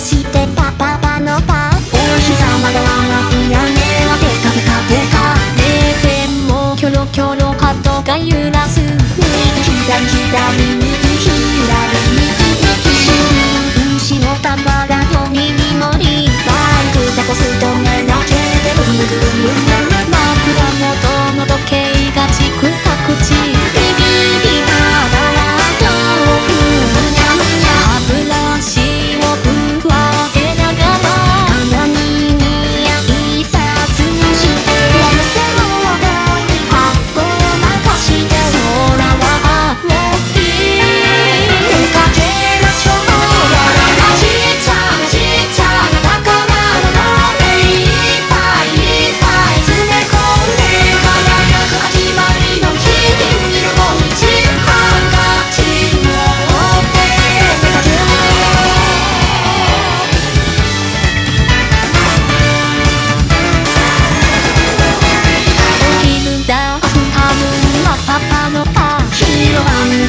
してパパパのパお日様が笑う屋根はテカテカテカ冷戦もキョロキョロ角が揺らす。右左左右左右牛の玉がのみにもり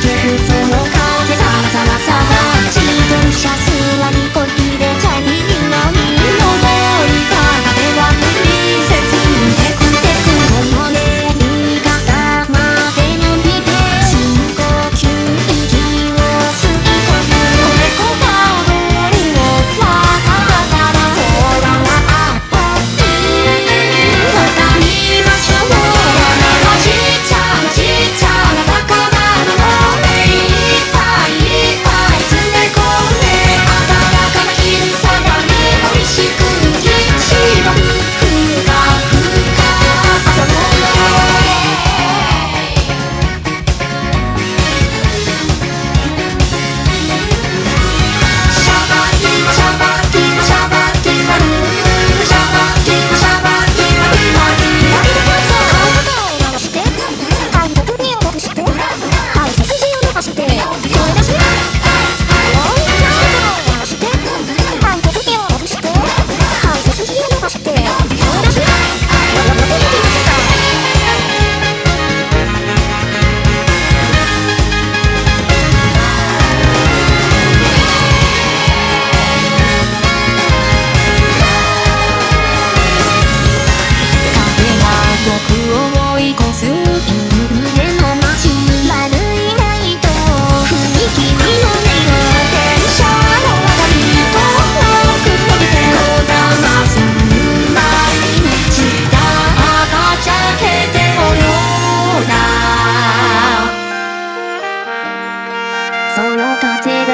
けるその take